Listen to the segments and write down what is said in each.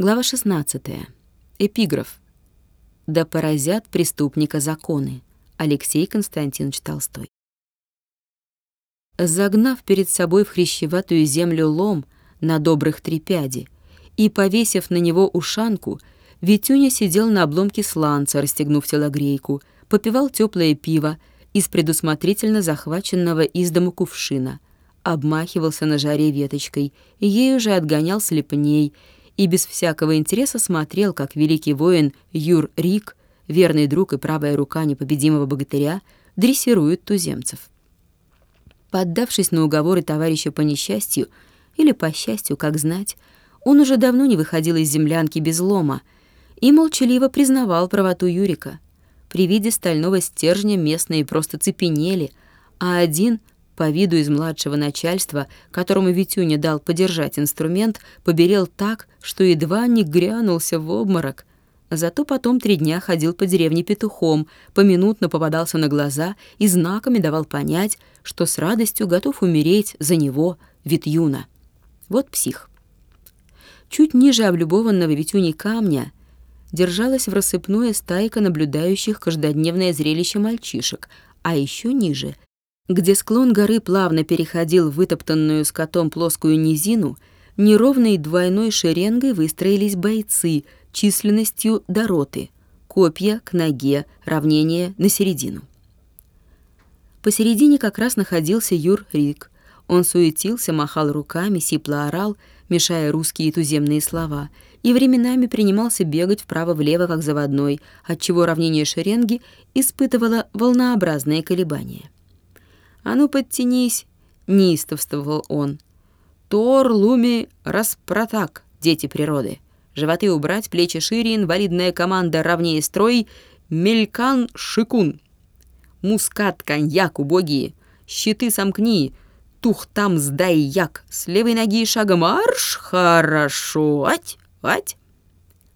Глава 16. Эпиграф. «Да поразят преступника законы». Алексей Константинович Толстой. Загнав перед собой в хрящеватую землю лом на добрых три пяди и повесив на него ушанку, Витюня сидел на обломке сланца, расстегнув телогрейку, попивал теплое пиво из предусмотрительно захваченного из дому кувшина, обмахивался на жаре веточкой, ею же отгонял слепней и без всякого интереса смотрел, как великий воин Юр Рик, верный друг и правая рука непобедимого богатыря, дрессирует туземцев. Поддавшись на уговоры товарища по несчастью или по счастью, как знать, он уже давно не выходил из землянки без лома и молчаливо признавал правоту Юрика. При виде стального стержня местные просто цепенели, а один — по виду из младшего начальства, которому Витюня дал подержать инструмент, поберел так, что едва не грянулся в обморок. Зато потом три дня ходил по деревне петухом, поминутно попадался на глаза и знаками давал понять, что с радостью готов умереть за него, Витюна. Вот псих. Чуть ниже облюбованного Витюни камня держалась в рассыпное стайка наблюдающих каждодневное зрелище мальчишек, а еще ниже — где склон горы плавно переходил в вытоптанную скотом плоскую низину, неровной двойной шеренгой выстроились бойцы численностью до роты, копья к ноге, равнение на середину. Посередине как раз находился Юр Рик. Он суетился, махал руками, сипло орал, мешая русские и туземные слова, и временами принимался бегать вправо-влево, как заводной, отчего равнение шеренги испытывало волнообразные колебания. «А ну, подтянись!» — неистовствовал он. «Тор, Луми, распротак, дети природы. Животы убрать, плечи шире, инвалидная команда равнее строй, мелькан, шикун. Мускат, коньяк, убогие, щиты сомкни, тух там сдай як, с левой ноги шагом марш, хорошо, ать, ать!»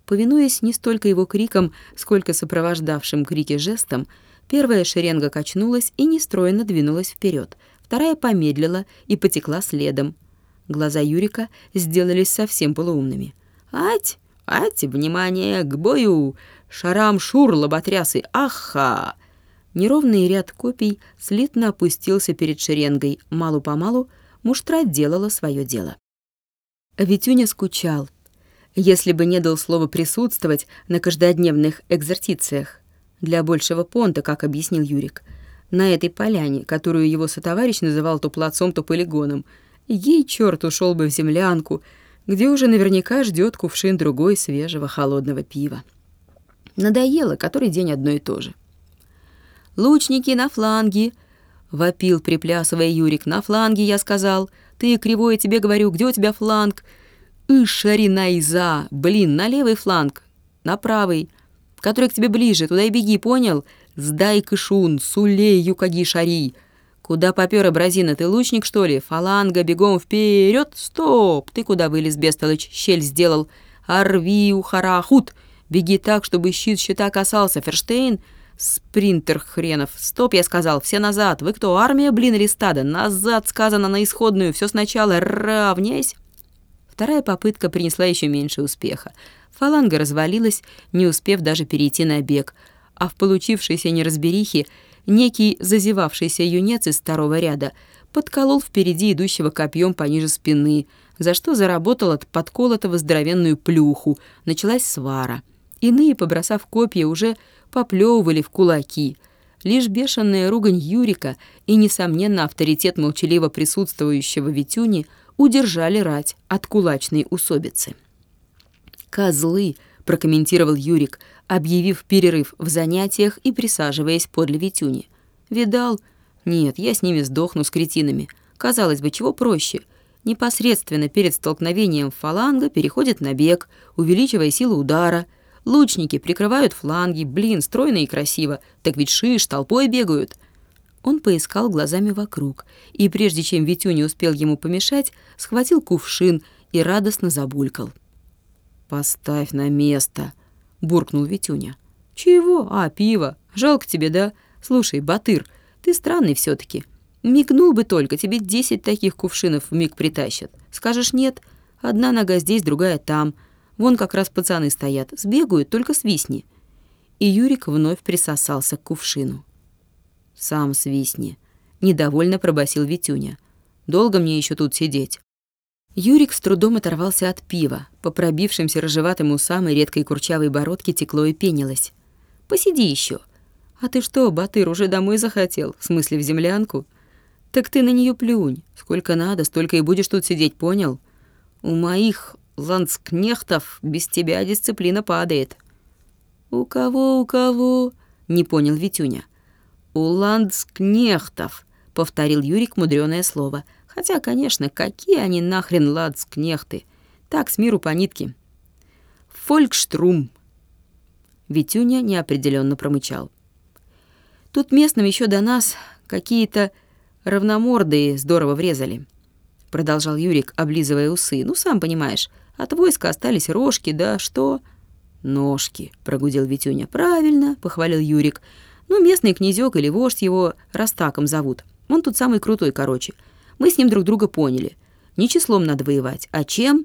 Повинуясь не столько его криком, сколько сопровождавшим крики жестом, Первая шеренга качнулась и нестроенно двинулась вперед, вторая помедлила и потекла следом. Глаза Юрика сделались совсем полуумными. «Ать! Ать! Внимание! К бою! Шарам-шур, лоботрясы! Аха!» Неровный ряд копий слитно опустился перед шеренгой. Малу-помалу муштра делала свое дело. Витюня скучал, если бы не дал слова присутствовать на каждодневных экзерцициях для большего понта, как объяснил Юрик. На этой поляне, которую его сотоварищ называл то плацом, то полигоном, ей черт ушел бы в землянку, где уже наверняка ждет кувшин другой свежего холодного пива. Надоело, который день одно и то же. «Лучники на фланге!» — вопил, приплясывая Юрик. «На фланге, я сказал. Ты, кривой, тебе говорю, где у тебя фланг?» «Ишаринайза! Блин, на левый фланг, на правый!» Который к тебе ближе, туда и беги, понял? Сдай кышун, сулей, юкаги, шари. Куда попёр, абразина, ты лучник, что ли? Фаланга, бегом вперед, стоп! Ты куда вылез, бестолочь, щель сделал? Орви, ухарахут! Беги так, чтобы щит щита касался, Ферштейн? Спринтер хренов. Стоп, я сказал, все назад. Вы кто, армия, блин, или стадо? Назад сказано на исходную, все сначала, равняйся. Вторая попытка принесла еще меньше успеха. Фаланга развалилась, не успев даже перейти на бег, а в получившейся неразберихе некий зазевавшийся юнец из второго ряда подколол впереди идущего копьем пониже спины, за что заработал от подколотого здоровенную плюху. Началась свара. Иные, побросав копья, уже поплевывали в кулаки. Лишь бешеная ругань Юрика и, несомненно, авторитет молчаливо присутствующего Витюни удержали рать от кулачной усобицы. «Козлы!» — прокомментировал Юрик, объявив перерыв в занятиях и присаживаясь подле Витюни. «Видал? Нет, я с ними сдохну, с кретинами. Казалось бы, чего проще?» Непосредственно перед столкновением фаланга переходит на бег, увеличивая силу удара. Лучники прикрывают фланги, блин, стройно и красиво. Так ведь шиш, толпой бегают. Он поискал глазами вокруг, и прежде чем Витюня успел ему помешать, схватил кувшин и радостно забулькал. «Поставь на место», — буркнул Витюня. «Чего? А, пиво. Жалко тебе, да? Слушай, Батыр, ты странный все таки Мигнул бы только, тебе десять таких кувшинов в миг притащат. Скажешь нет, одна нога здесь, другая там. Вон как раз пацаны стоят, сбегают, только свистни». И Юрик вновь присосался к кувшину. «Сам свистни», — недовольно пробасил Витюня. «Долго мне еще тут сидеть?» Юрик с трудом оторвался от пива. По пробившимся рыжеватым усам и редкой курчавой бородке текло и пенилось. «Посиди еще. «А ты что, Батыр, уже домой захотел? В смысле, в землянку?» «Так ты на нее плюнь. Сколько надо, столько и будешь тут сидеть, понял? У моих ландскнехтов без тебя дисциплина падает». «У кого, у кого?» — не понял Витюня. «У ландскнехтов», — повторил Юрик мудреное слово. «Хотя, конечно, какие они нахрен ландскнехты? Так, с миру по нитке». «Фолькштрум», — Витюня неопределенно промычал. «Тут местным еще до нас какие-то равномордые здорово врезали», — продолжал Юрик, облизывая усы. «Ну, сам понимаешь, от войска остались рожки, да что...» «Ножки», — прогудел Витюня. «Правильно», — похвалил Юрик. Ну, местный князёк или вождь его Растаком зовут. Он тут самый крутой, короче. Мы с ним друг друга поняли. Не числом надо воевать, а чем?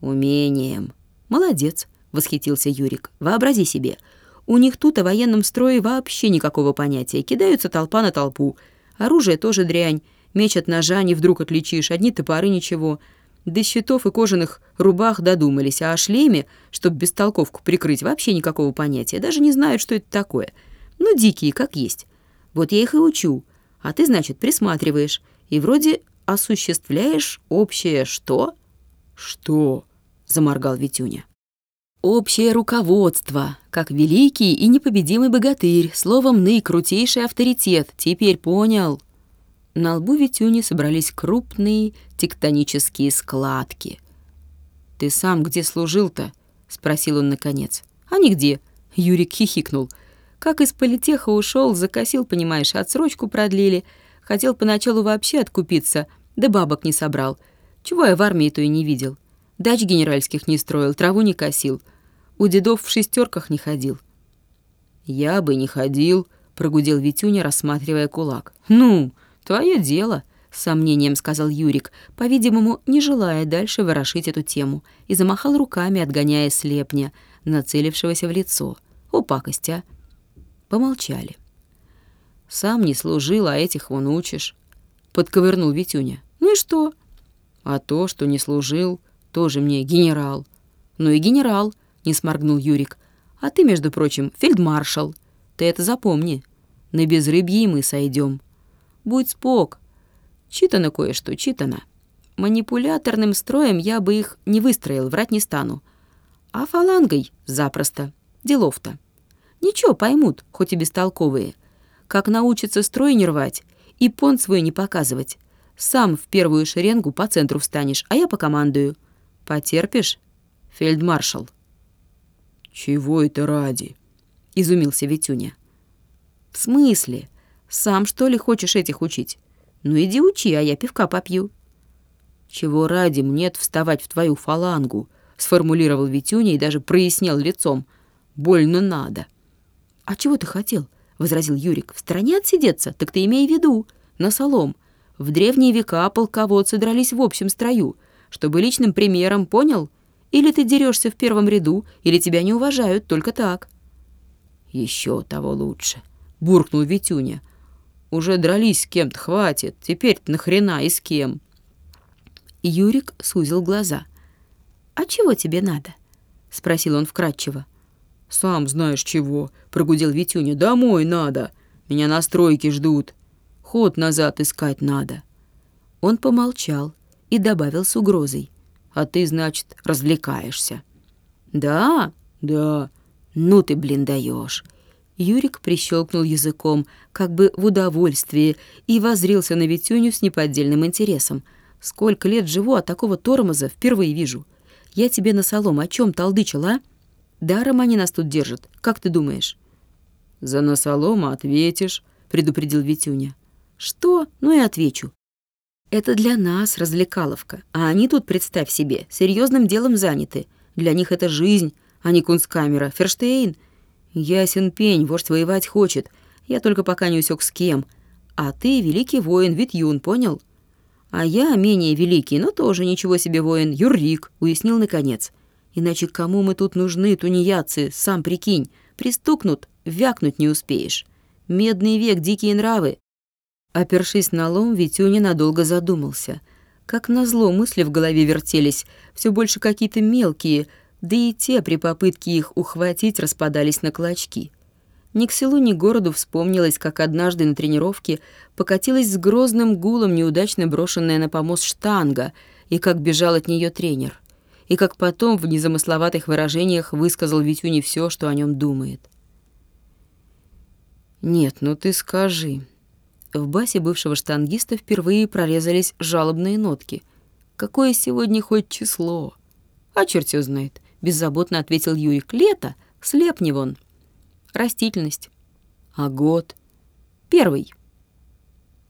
Умением. Молодец, восхитился Юрик. Вообрази себе. У них тут о военном строе вообще никакого понятия. Кидаются толпа на толпу. Оружие тоже дрянь. Меч от ножа не вдруг отличишь. Одни топоры ничего. До щитов и кожаных рубах додумались, а о шлеме, чтобы бестолковку прикрыть, вообще никакого понятия. Даже не знают, что это такое. Ну, дикие, как есть. Вот я их и учу. А ты, значит, присматриваешь. И вроде осуществляешь общее что? Что? Заморгал Витюня. Общее руководство, как великий и непобедимый богатырь, словом, наикрутейший авторитет. Теперь понял. На лбу Витюни собрались крупные тектонические складки. «Ты сам где служил-то?» — спросил он наконец. «А нигде», — Юрик хихикнул. Как из политеха ушел, закосил, понимаешь, отсрочку продлили. Хотел поначалу вообще откупиться, да бабок не собрал. Чего я в армии то и не видел. Дач генеральских не строил, траву не косил. У дедов в шестерках не ходил. «Я бы не ходил», — прогудел Витюня, рассматривая кулак. «Ну, твое дело», — с сомнением сказал Юрик, по-видимому, не желая дальше ворошить эту тему, и замахал руками, отгоняя слепня, нацелившегося в лицо. «О, пакость, а! Помолчали. «Сам не служил, а этих вон учишь», — подковырнул Витюня. «Ну и что?» «А то, что не служил, тоже мне генерал». «Ну и генерал», — не сморгнул Юрик. «А ты, между прочим, фельдмаршал. Ты это запомни. На безрыбье мы сойдем. Будь спок. Читано кое-что, читано. Манипуляторным строем я бы их не выстроил, врать не стану. А фалангой запросто. Делов-то». Ничего, поймут, хоть и бестолковые. Как научатся строй не рвать и понт свой не показывать. Сам в первую шеренгу по центру встанешь, а я покомандую. Потерпишь, фельдмаршал?» «Чего это ради?» — изумился Витюня. «В смысле? Сам, что ли, хочешь этих учить? Ну иди учи, а я пивка попью». «Чего ради мне вставать в твою фалангу?» — сформулировал Витюня и даже прояснел лицом. «Больно надо». «А чего ты хотел?» — возразил Юрик. «В стороне отсидеться? Так ты имей в виду. На солом. В древние века полководцы дрались в общем строю, чтобы личным примером, понял? Или ты дерешься в первом ряду, или тебя не уважают, только так». Еще того лучше», — буркнул Витюня. «Уже дрались с кем-то, хватит. Теперь-то нахрена и с кем?» Юрик сузил глаза. «А чего тебе надо?» — спросил он вкратчиво. «Сам знаешь чего», — прогудел Витюня. «Домой надо. Меня на стройке ждут. Ход назад искать надо». Он помолчал и добавил с угрозой. «А ты, значит, развлекаешься». «Да? Да. Ну ты, блин, даешь. Юрик прищелкнул языком, как бы в удовольствии, и возрился на Витюню с неподдельным интересом. «Сколько лет живу, а такого тормоза впервые вижу. Я тебе на солом о чем толдычил, а?» Даром они нас тут держат, как ты думаешь?» «За насолома ответишь», — предупредил Витюня. «Что? Ну и отвечу. Это для нас развлекаловка, а они тут, представь себе, серьезным делом заняты. Для них это жизнь, а не кунсткамера. Ферштейн? Ясен пень, вождь воевать хочет. Я только пока не усек с кем. А ты великий воин Витюн, понял? А я менее великий, но тоже ничего себе воин Юррик, уяснил наконец. Иначе кому мы тут нужны, тунеядцы, сам прикинь. Пристукнут, вякнуть не успеешь. Медный век, дикие нравы. Опершись на лом, Витюня надолго задумался. Как назло мысли в голове вертелись, все больше какие-то мелкие, да и те при попытке их ухватить распадались на клочки. Ни к селу, ни к городу вспомнилось, как однажды на тренировке покатилась с грозным гулом неудачно брошенная на помост штанга, и как бежал от нее тренер и как потом в незамысловатых выражениях высказал Витюне все, что о нем думает. «Нет, ну ты скажи». В басе бывшего штангиста впервые прорезались жалобные нотки. «Какое сегодня хоть число?» «А черт его знает», — беззаботно ответил Юрик. «Лето, слепни вон». «Растительность». «А год?» «Первый».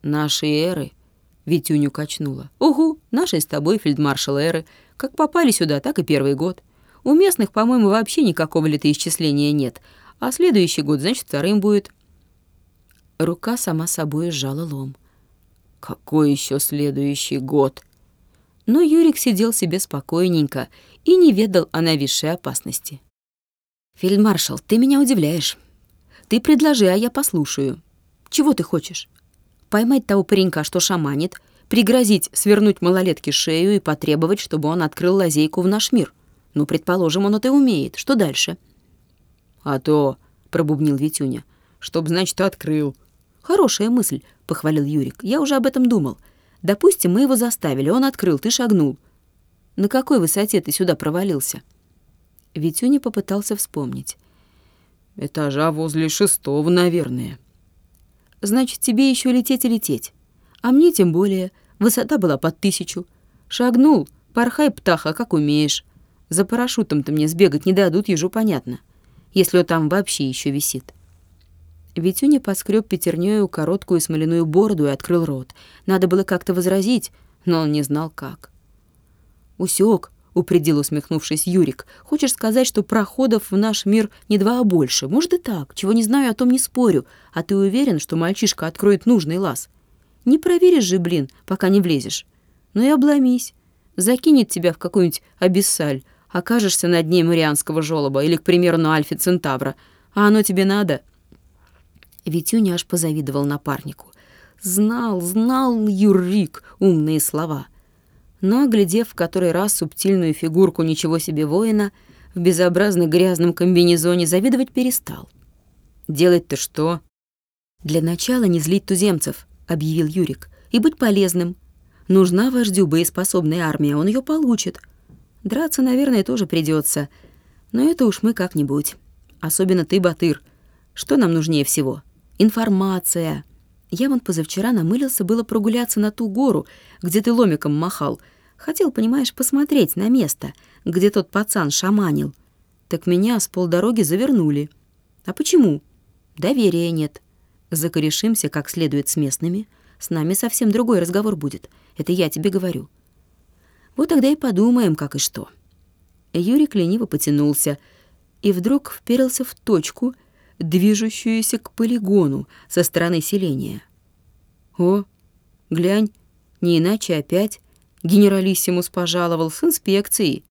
«Нашей эры», — Витюню качнула. «Угу, нашей с тобой, фельдмаршал эры», как попали сюда, так и первый год. У местных, по-моему, вообще никакого летоисчисления нет, а следующий год, значит, вторым будет. Рука сама собой сжала лом. Какой еще следующий год? Но Юрик сидел себе спокойненько и не ведал о нависшей опасности. «Фельдмаршал, ты меня удивляешь. Ты предложи, а я послушаю. Чего ты хочешь? Поймать того паренька, что шаманит, пригрозить свернуть малолетке шею и потребовать, чтобы он открыл лазейку в наш мир. Ну, предположим, он это умеет. Что дальше? А то, пробубнил Витюня, чтоб, значит, открыл. Хорошая мысль, похвалил Юрик. Я уже об этом думал. Допустим, мы его заставили, он открыл, ты шагнул. На какой высоте ты сюда провалился? Витюня попытался вспомнить. Этажа возле шестого, наверное. Значит, тебе еще лететь и лететь. А мне тем более. Высота была под тысячу. Шагнул. Порхай, птаха, как умеешь. За парашютом-то мне сбегать не дадут, ежу понятно. Если он там вообще еще висит. Витюня поскреб пятернёю короткую смоляную бороду и открыл рот. Надо было как-то возразить, но он не знал как. «Усёк», — упредил усмехнувшись Юрик. «Хочешь сказать, что проходов в наш мир не два, а больше? Может и так. Чего не знаю, о том не спорю. А ты уверен, что мальчишка откроет нужный лаз?» Не проверишь же, блин, пока не влезешь. Ну и обломись. Закинет тебя в какую-нибудь абиссаль, окажешься на дне Марианского жёлоба или, к примеру, на Альфе Центавра. А оно тебе надо?» Витюня аж позавидовал напарнику. Знал, знал Юрик умные слова. Но, оглядев в который раз субтильную фигурку ничего себе воина, в безобразно грязном комбинезоне завидовать перестал. «Делать-то что?» «Для начала не злить туземцев», — объявил Юрик, — «и быть полезным. Нужна вождю боеспособная армия, он ее получит. Драться, наверное, тоже придется, но это уж мы как-нибудь. Особенно ты, Батыр. Что нам нужнее всего? Информация. Я вон позавчера намылился было прогуляться на ту гору, где ты ломиком махал. Хотел, понимаешь, посмотреть на место, где тот пацан шаманил. Так меня с полдороги завернули. А почему? Доверия нет. Закорешимся как следует с местными, с нами совсем другой разговор будет. Это я тебе говорю. Вот тогда и подумаем, как и что». Юрик лениво потянулся и вдруг вперился в точку, движущуюся к полигону со стороны селения. «О, глянь, не иначе опять генералиссимус пожаловал с инспекцией».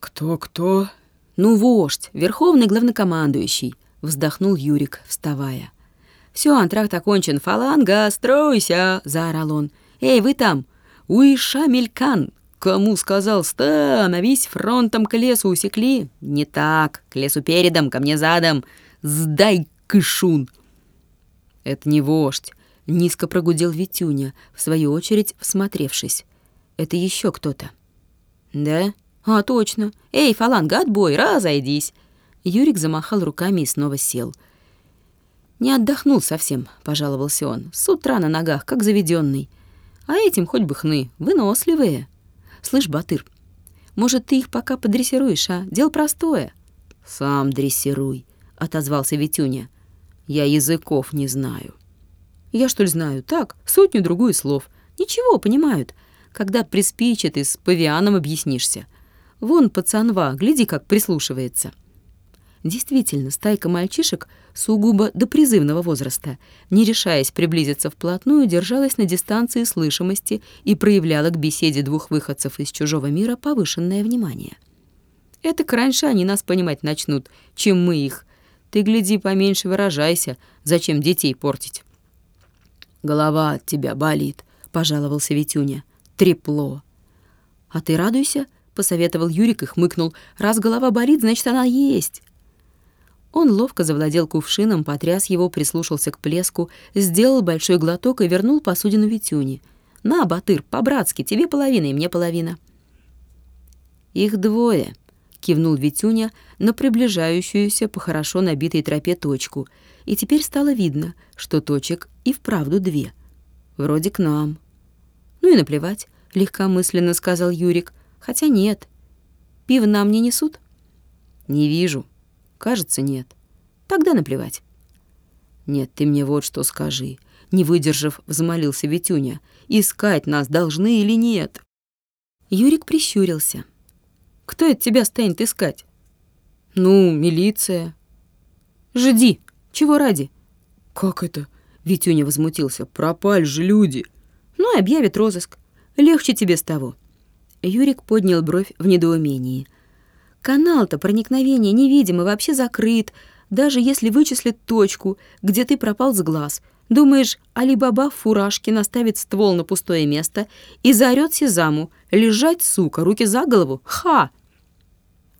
«Кто-кто?» «Ну, вождь, верховный главнокомандующий», — вздохнул Юрик, вставая. Все, антракт окончен. Фаланга, стройся!» — заорал он. «Эй, вы там! Уиша Мелькан! Кому сказал, становись фронтом к лесу усекли? Не так, к лесу передом, ко мне задом. Сдай, кышун!» «Это не вождь», — низко прогудел Витюня, в свою очередь всмотревшись. «Это еще кто-то». «Да? А, точно. Эй, фаланга, отбой, разойдись!» Юрик замахал руками и снова сел — «Не отдохнул совсем», — пожаловался он. «С утра на ногах, как заведенный. А этим хоть бы хны, выносливые. Слышь, Батыр, может, ты их пока подрессируешь, а? Дело простое». «Сам дрессируй», — отозвался Витюня. «Я языков не знаю». «Я что ли знаю? Так, сотню-другую слов. Ничего, понимают. Когда приспичит и с павианом объяснишься. Вон пацанва, гляди, как прислушивается». Действительно, стайка мальчишек сугубо до призывного возраста, не решаясь приблизиться вплотную, держалась на дистанции слышимости и проявляла к беседе двух выходцев из чужого мира повышенное внимание. Это раньше они нас понимать начнут, чем мы их. Ты, гляди, поменьше выражайся, зачем детей портить. Голова от тебя болит, пожаловался Витюня. Трепло. А ты радуйся, посоветовал Юрик и хмыкнул. Раз голова болит, значит, она есть. Он ловко завладел кувшином, потряс его, прислушался к плеску, сделал большой глоток и вернул посудину Витюне. «На, Батыр, по-братски, тебе половина и мне половина». «Их двое», — кивнул Витюня на приближающуюся по хорошо набитой тропе точку, и теперь стало видно, что точек и вправду две. Вроде к нам. «Ну и наплевать», — легкомысленно сказал Юрик. «Хотя нет. Пиво нам не несут?» «Не вижу. Кажется, нет. Тогда наплевать». «Нет, ты мне вот что скажи не выдержав, взмолился Витюня. «Искать нас должны или нет?» Юрик прищурился. «Кто это тебя станет искать?» «Ну, милиция». «Жди! Чего ради?» «Как это?» — Витюня возмутился. «Пропали же люди!» «Ну и объявит розыск. Легче тебе с того». Юрик поднял бровь в недоумении. «Канал-то проникновения невидимый, вообще закрыт, даже если вычислят точку, где ты пропал с глаз — Думаешь, Али-Баба в фуражке наставит ствол на пустое место и заорёт Сезаму «Лежать, сука, руки за голову! Ха!»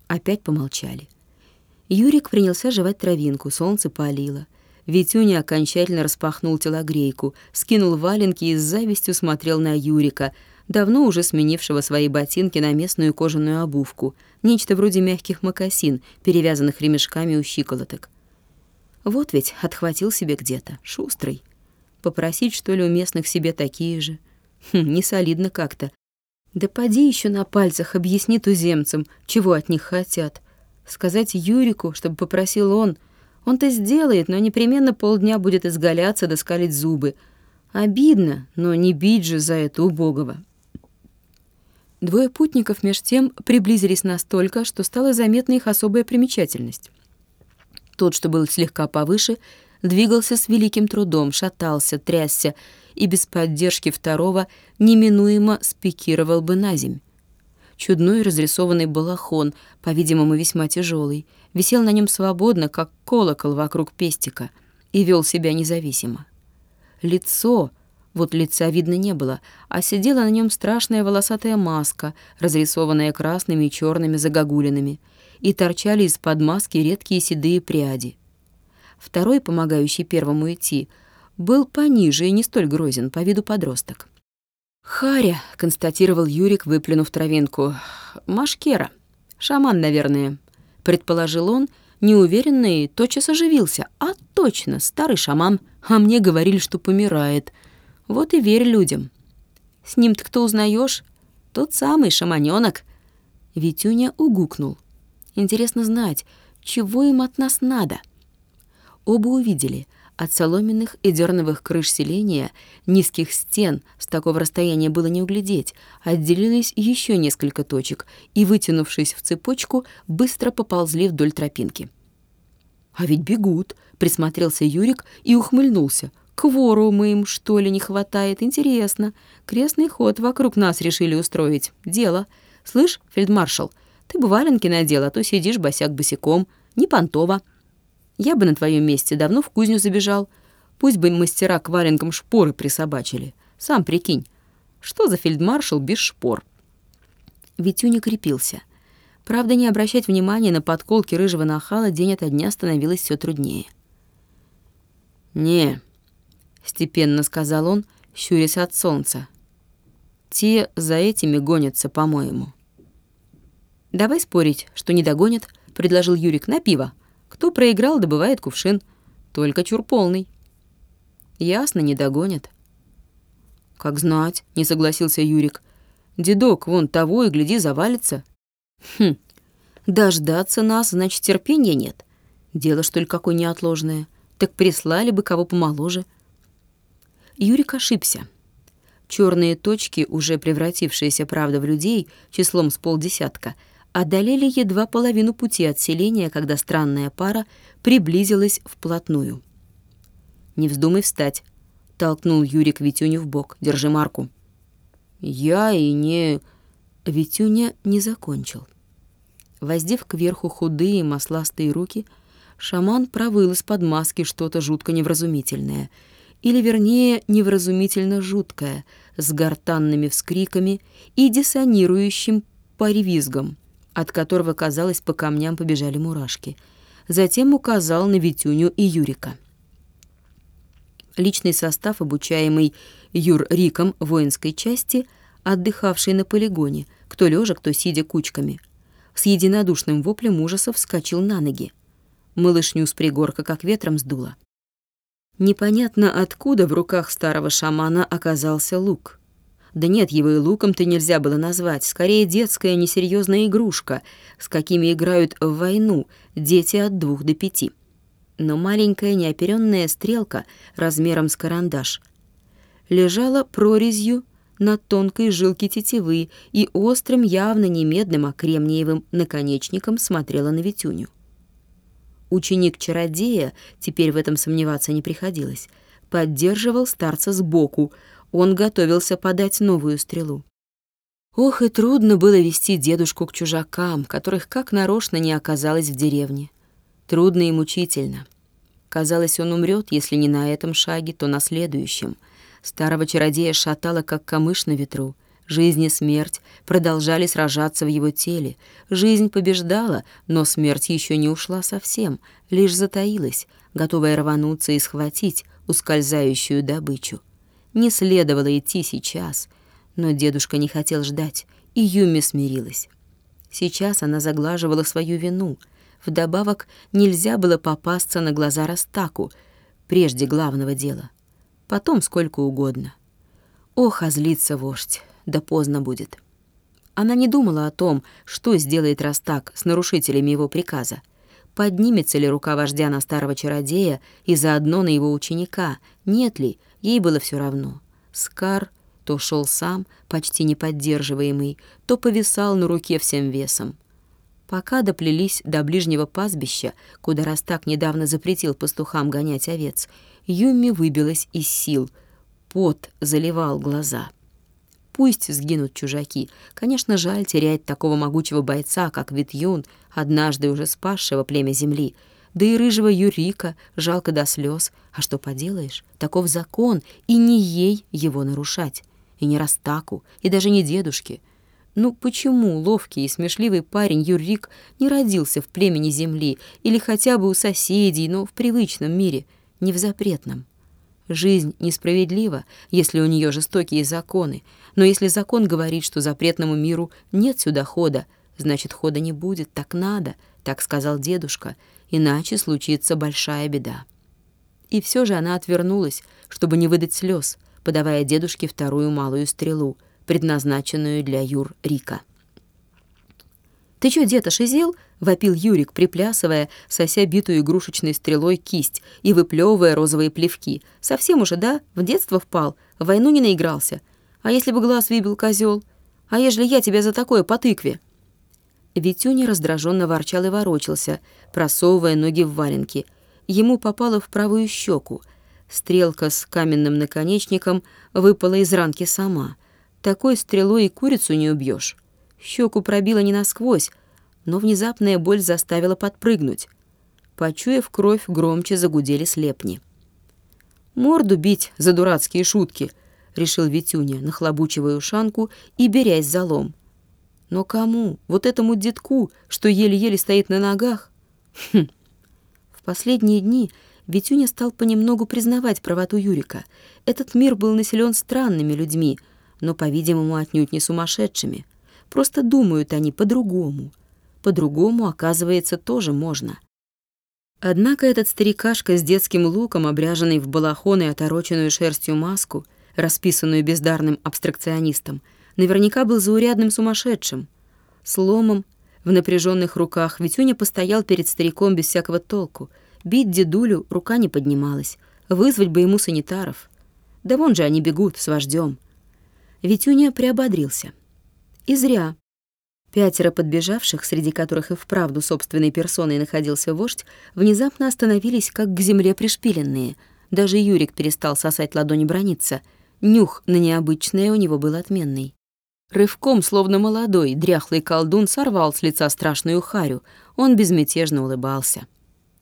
Опять помолчали. Юрик принялся жевать травинку, солнце палило. Витюня окончательно распахнул телогрейку, скинул валенки и с завистью смотрел на Юрика, давно уже сменившего свои ботинки на местную кожаную обувку, нечто вроде мягких мокасин, перевязанных ремешками у щиколоток. Вот ведь отхватил себе где-то, шустрый. Попросить, что ли, у местных себе такие же? Хм, не солидно как-то. Да поди еще на пальцах объясни туземцам, чего от них хотят. Сказать Юрику, чтобы попросил он. Он-то сделает, но непременно полдня будет изгаляться да скалить зубы. Обидно, но не бить же за это убогого. Двое путников меж тем приблизились настолько, что стала заметна их особая примечательность. Тот, что был слегка повыше, двигался с великим трудом, шатался, трясся и без поддержки второго неминуемо спикировал бы на земь. Чудной разрисованный балахон, по-видимому, весьма тяжелый, висел на нем свободно, как колокол вокруг пестика, и вел себя независимо. Лицо, вот лица видно не было, а сидела на нем страшная волосатая маска, разрисованная красными и черными загогулинами — и торчали из-под маски редкие седые пряди. Второй, помогающий первому идти, был пониже и не столь грозен, по виду подросток. «Харя», — констатировал Юрик, выплюнув травинку. «Машкера. Шаман, наверное», — предположил он, неуверенно и тотчас оживился. «А точно, старый шаман. А мне говорили, что помирает. Вот и верь людям. С ним-то кто узнаешь? Тот самый шаманёнок». Витюня угукнул. Интересно знать, чего им от нас надо. Оба увидели. От соломенных и дерновых крыш селения, низких стен, с такого расстояния было не углядеть, отделились еще несколько точек и, вытянувшись в цепочку, быстро поползли вдоль тропинки. «А ведь бегут», — присмотрелся Юрик и ухмыльнулся. «Кворума им, что ли, не хватает? Интересно. Крестный ход вокруг нас решили устроить. Дело. Слышь, фельдмаршал, — ты бы валенки надел, а то сидишь босяк босиком. Не понтово. Я бы на твоем месте давно в кузню забежал. Пусть бы мастера к валенкам шпоры присобачили. Сам прикинь, что за фельдмаршал без шпор? Витюня крепился. Правда, не обращать внимания на подколки рыжего нахала день ото дня становилось все труднее. «Не», — степенно сказал он, щурясь от солнца. «Те за этими гонятся, по-моему». «Давай спорить, что не догонят», — предложил Юрик на пиво. «Кто проиграл, добывает кувшин. Только чур полный». «Ясно, не догонят». «Как знать», — не согласился Юрик. «Дедок вон того и, гляди, завалится». «Хм, дождаться нас, значит, терпения нет. Дело, что ли, какое неотложное. Так прислали бы кого помоложе». Юрик ошибся. Черные точки, уже превратившиеся, правда, в людей, числом с полдесятка, — одолели едва половину пути от селения, когда странная пара приблизилась вплотную. «Не вздумай встать», — толкнул Юрик Витюню в бок. «Держи марку». «Я и не...» Витюня не закончил. Воздев кверху худые масластые руки, шаман провыл из-под маски что-то жутко невразумительное, или, вернее, невразумительно жуткое, с гортанными вскриками и диссонирующим паревизгом, от которого, казалось, по камням побежали мурашки. Затем указал на Витюню и Юрика. Личный состав, обучаемый Юр-Риком воинской части, отдыхавший на полигоне, кто лежа, кто сидя кучками, с единодушным воплем ужаса вскочил на ноги. Малышню с пригорка как ветром сдуло. Непонятно откуда в руках старого шамана оказался лук. Да нет, его и луком-то нельзя было назвать, скорее детская несерьезная игрушка, с какими играют в войну дети от двух до пяти. Но маленькая неоперенная стрелка размером с карандаш лежала прорезью на тонкой жилке тетивы и острым, явно не медным, а кремниевым наконечником смотрела на Витюню. Ученик-чародея, теперь в этом сомневаться не приходилось, поддерживал старца сбоку, он готовился подать новую стрелу. Ох, и трудно было вести дедушку к чужакам, которых как нарочно не оказалось в деревне. Трудно и мучительно. Казалось, он умрет, если не на этом шаге, то на следующем. Старого чародея шатало, как камыш на ветру — Жизнь и смерть продолжали сражаться в его теле. Жизнь побеждала, но смерть еще не ушла совсем, лишь затаилась, готовая рвануться и схватить ускользающую добычу. Не следовало идти сейчас, но дедушка не хотел ждать, и Юми смирилась. Сейчас она заглаживала свою вину. Вдобавок нельзя было попасться на глаза Растаку, прежде главного дела. Потом сколько угодно. Ох, а злится вождь да поздно будет. Она не думала о том, что сделает Растак с нарушителями его приказа. Поднимется ли рука вождя на старого чародея и заодно на его ученика? Нет ли? Ей было все равно. Скар то шел сам, почти неподдерживаемый, то повисал на руке всем весом. Пока доплелись до ближнего пастбища, куда Растак недавно запретил пастухам гонять овец, Юми выбилась из сил. Пот заливал глаза. Пусть сгинут чужаки. Конечно, жаль терять такого могучего бойца, как Витюн, однажды уже спасшего племя земли. Да и рыжего Юрика жалко до слез. А что поделаешь? Таков закон, и не ей его нарушать. И не Растаку, и даже не дедушке. Ну почему ловкий и смешливый парень Юрик не родился в племени земли или хотя бы у соседей, но в привычном мире, не в запретном? Жизнь несправедлива, если у нее жестокие законы, но если закон говорит, что запретному миру нет сюда хода, значит, хода не будет, так надо, так сказал дедушка, иначе случится большая беда. И все же она отвернулась, чтобы не выдать слез, подавая дедушке вторую малую стрелу, предназначенную для Юр Рика. «Ты чё, дед, ошизел?» — вопил Юрик, приплясывая, сося битую игрушечной стрелой кисть и выплевывая розовые плевки. «Совсем уже, да? В детство впал? В войну не наигрался? А если бы глаз выбил козел? А ежели я тебя за такое по тыкве?» Витюня раздраженно ворчал и ворочался, просовывая ноги в валенки. Ему попало в правую щеку. Стрелка с каменным наконечником выпала из ранки сама. Такой стрелой и курицу не убьешь. Щеку пробило не насквозь, но внезапная боль заставила подпрыгнуть. Почуяв кровь, громче загудели слепни. «Морду бить за дурацкие шутки», — решил Витюня, нахлобучивая ушанку и берясь за лом. «Но кому? Вот этому детку, что еле-еле стоит на ногах?» хм. В последние дни Витюня стал понемногу признавать правоту Юрика. Этот мир был населен странными людьми, но, по-видимому, отнюдь не сумасшедшими — Просто думают они по-другому. По-другому, оказывается, тоже можно. Однако этот старикашка с детским луком, обряженный в балахон и отороченную шерстью маску, расписанную бездарным абстракционистом, наверняка был заурядным сумасшедшим. Сломом в напряженных руках Витюня постоял перед стариком без всякого толку. Бить дедулю рука не поднималась. Вызвать бы ему санитаров. Да вон же они бегут с вождем. Витюня приободрился. И зря. Пятеро подбежавших, среди которых и вправду собственной персоной находился вождь, внезапно остановились, как к земле пришпиленные. Даже Юрик перестал сосать ладони брониться. Нюх на необычное у него был отменный. Рывком, словно молодой, дряхлый колдун сорвал с лица страшную харю. Он безмятежно улыбался.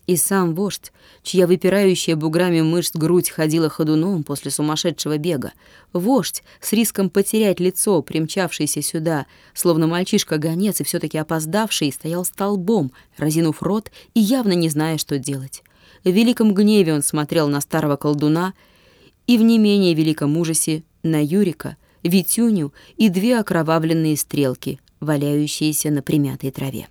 И сам вождь, чья выпирающая буграми мышц грудь ходила ходуном после сумасшедшего бега, вождь с риском потерять лицо, примчавшийся сюда, словно мальчишка-гонец и все таки опоздавший, стоял столбом, разинув рот и явно не зная, что делать. В великом гневе он смотрел на старого колдуна и в не менее великом ужасе на Юрика, Витюню и две окровавленные стрелки, валяющиеся на примятой траве.